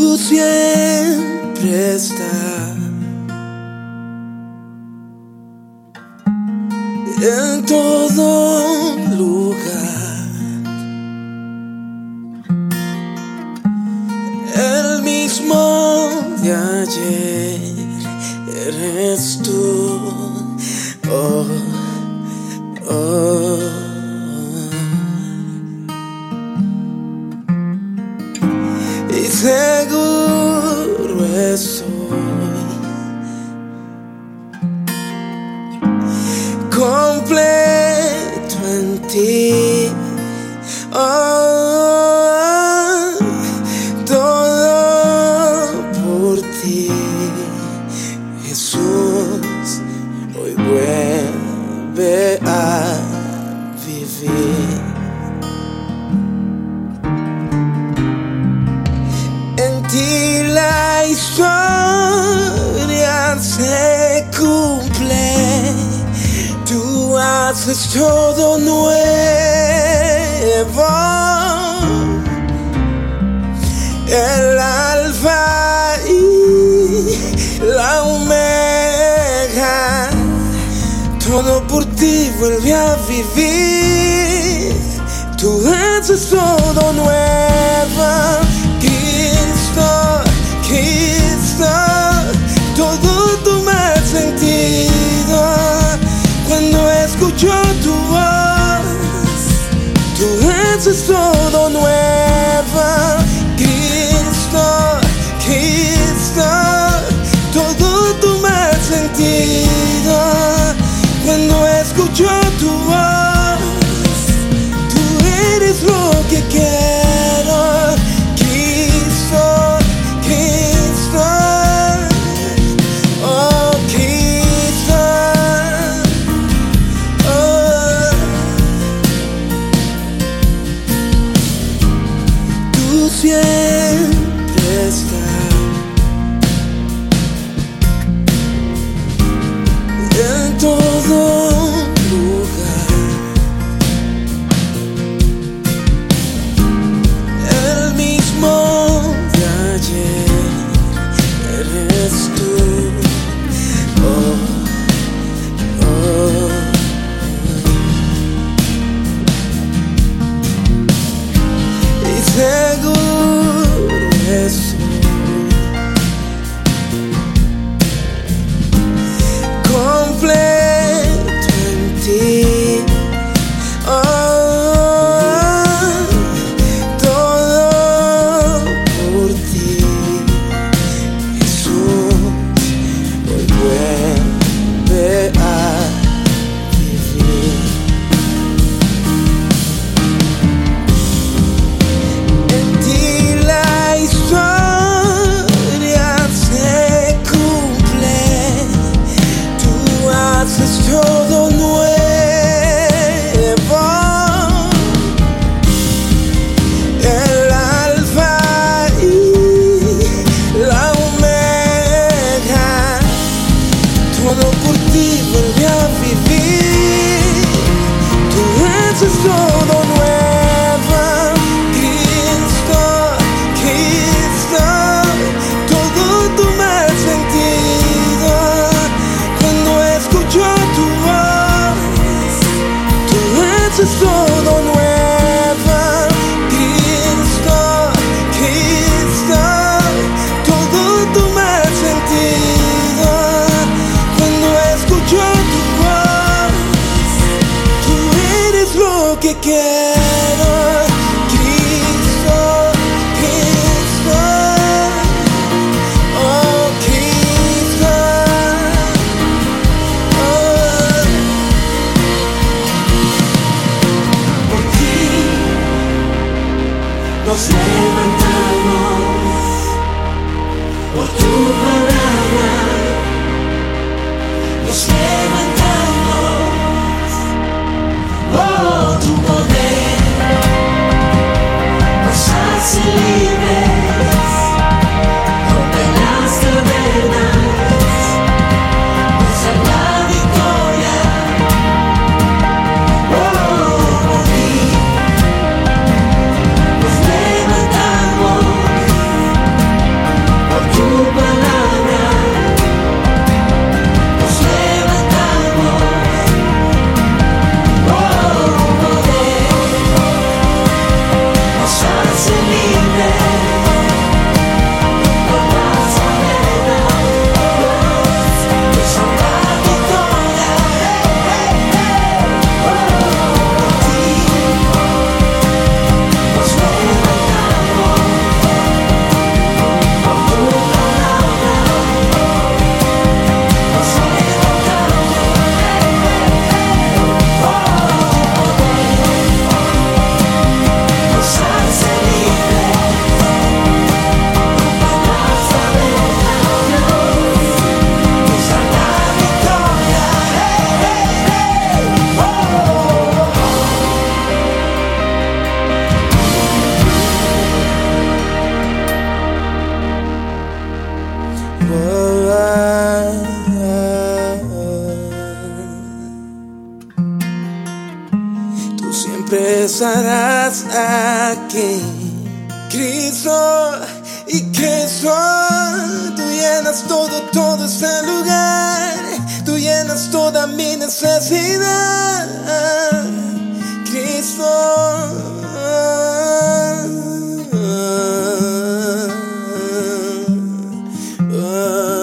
Tú siempre estás en todo lugar. El mismo de ayer eres tú. Oh, oh. Ti. Oh, todo por ti, Jesús. Hoy vuelve a vivir. Haces todo nuevo. El alfa y la omega. Todo por ti vuelve a vivir. Tú haces todo nuevo. Cristo, Cristo, haces todo nuevo. Cristo, Cristo, todo toma sentido cuando escucho tu voz. nos levantamos por tu palabra. Nos levantamos. empezarás aquí. Cristo y Cristo, tú llenas todo, todo este lugar, tú llenas toda mi necesidad. Cristo. Ah, ah, ah.